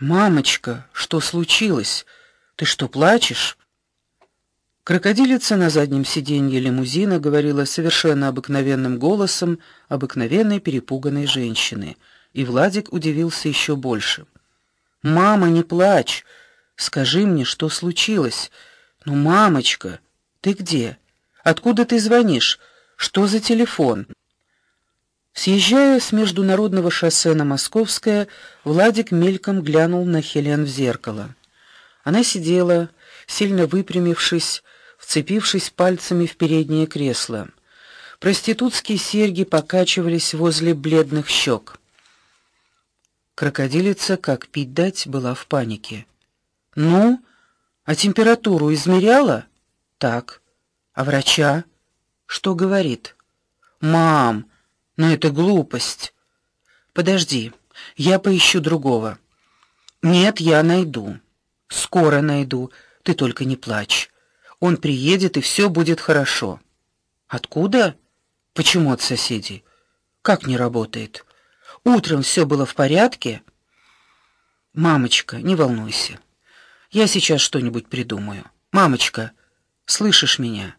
Мамочка, что случилось? Ты что, плачешь? Крокодилица на заднем сиденье лимузина говорила совершенно обыкновенным голосом обыкновенной перепуганной женщины, и Владик удивился еще больше. Мама, не плачь. Скажи мне, что случилось? Ну, мамочка, ты где? Откуда ты звонишь? Что за телефон? Съезжая с международного шоссе на Московское, Владик мельком глянул на Хелен в зеркало. Она сидела, сильно выпрямившись, вцепившись пальцами в переднее кресло. Проститутские серьги покачивались возле бледных щек. Крокодилица, как пить дать, была в панике. Ну, а температуру измеряла? Так. А врача что говорит? Мам, но это глупость. Подожди, я поищу другого. Нет, я найду. Скоро найду. Ты только не плачь. Он приедет и все будет хорошо. Откуда? Почему от соседей? Как не работает? Утром все было в порядке. Мамочка, не волнуйся. Я сейчас что-нибудь придумаю. Мамочка, слышишь меня?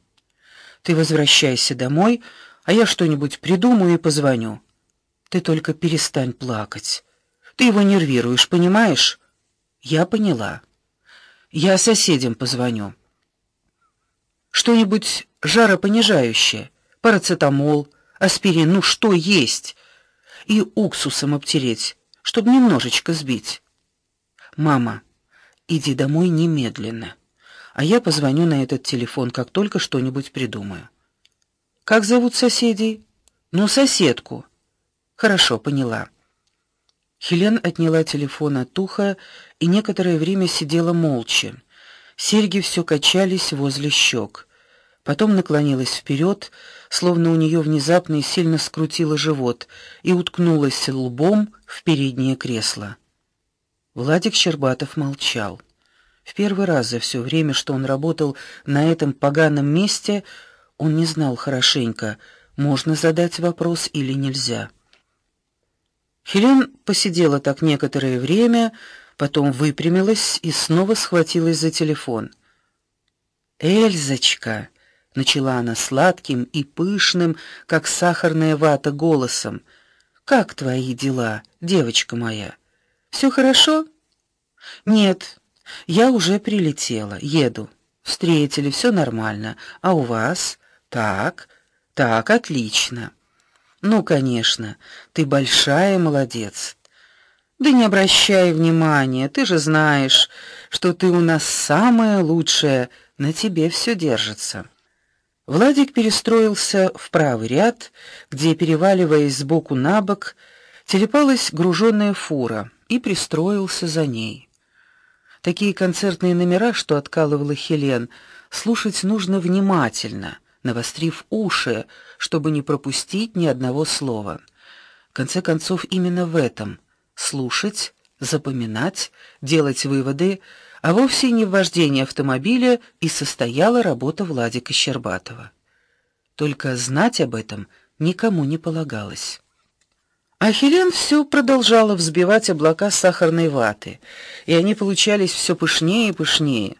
Ты возвращайся домой, а я что-нибудь придумаю и позвоню. Ты только перестань плакать. Ты его нервируешь, понимаешь? Я поняла. Я соседям позвоню. Что-нибудь жаропонижающее, парацетамол, аспирин, ну что есть? И уксусом обтереть, чтобы немножечко сбить. Мама, иди домой немедленно. А я позвоню на этот телефон, как только что-нибудь придумаю. Как зовут соседей? Ну, соседку. Хорошо, поняла. Хелен отняла телефон от уха и некоторое время сидела молча. Серьги все качались возле щек. Потом наклонилась вперед, словно у нее внезапно и сильно скрутило живот, и уткнулась лбом в переднее кресло. Владик Щербатов молчал. В первый раз за все время, что он работал на этом поганом месте, он не знал хорошенько, можно задать вопрос или нельзя. Хелен посидела так некоторое время, потом выпрямилась и снова схватилась за телефон. Эльзочка, начала она сладким и пышным, как сахарная вата, голосом. Как твои дела, девочка моя? Все хорошо? Нет. Я уже прилетела, еду. Встретили, все нормально. А у вас? Так. Так, отлично. Ну, конечно, ты большая молодец. Да не обращай внимания, ты же знаешь, что ты у нас самая лучшая, на тебе все держится. Владик перестроился в правый ряд, где переваливаясь с боку на бок, телепалась груженная фура, и пристроился за ней. Такие концертные номера, что откалывала Хелен, слушать нужно внимательно, навострив уши, чтобы не пропустить ни одного слова. В конце концов, именно в этом слушать, запоминать, делать выводы, а вовсе не в вождении автомобиля и состояла работа Владика Щербатова. Только знать об этом никому не полагалось. А Хелен все продолжала взбивать облака сахарной ваты, и они получались все пышнее и пышнее.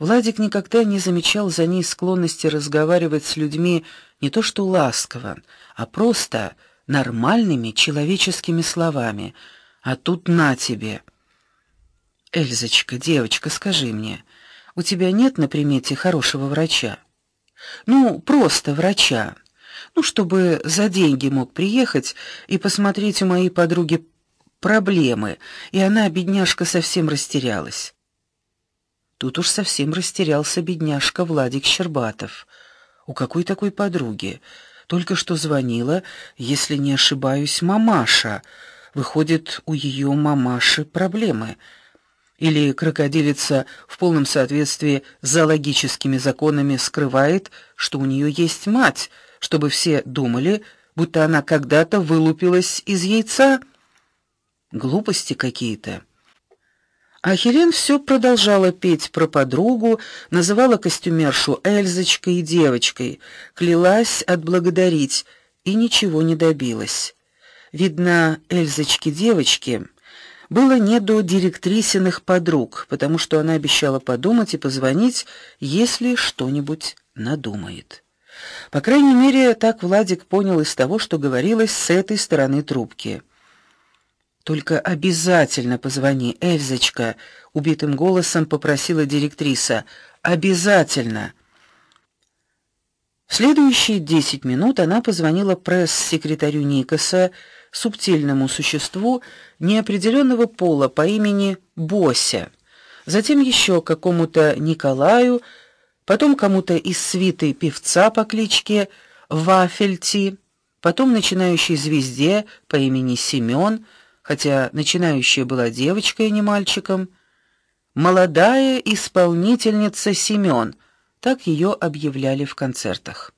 Владик никогда не замечал за ней склонности разговаривать с людьми не то что ласково, а просто нормальными человеческими словами. А тут на тебе. Эльзочка, девочка, скажи мне, у тебя нет на примете хорошего врача? Ну, просто врача ну, чтобы за деньги мог приехать и посмотреть у моей подруги проблемы, и она, бедняжка, совсем растерялась. Тут уж совсем растерялся бедняжка Владик Щербатов. У какой такой подруги? Только что звонила, если не ошибаюсь, мамаша. Выходит, у ее мамаши проблемы. Или крокодилица в полном соответствии с зоологическими законами скрывает, что у нее есть мать чтобы все думали, будто она когда-то вылупилась из яйца. Глупости какие-то. А Хелен все продолжала петь про подругу, называла костюмершу Эльзочкой и девочкой, клялась отблагодарить и ничего не добилась. Видно, Эльзочки девочки было не до директрисиных подруг, потому что она обещала подумать и позвонить, если что-нибудь надумает. По крайней мере, так Владик понял из того, что говорилось с этой стороны трубки. Только обязательно позвони, Эльзочка, убитым голосом попросила директриса. Обязательно. В следующие десять минут она позвонила пресс-секретарю Никоса, субтильному существу неопределенного пола по имени Бося. Затем еще какому-то Николаю, потом кому-то из свиты певца по кличке Вафельти, потом начинающей звезде по имени Семён, хотя начинающая была девочкой, а не мальчиком, молодая исполнительница Семён, так ее объявляли в концертах.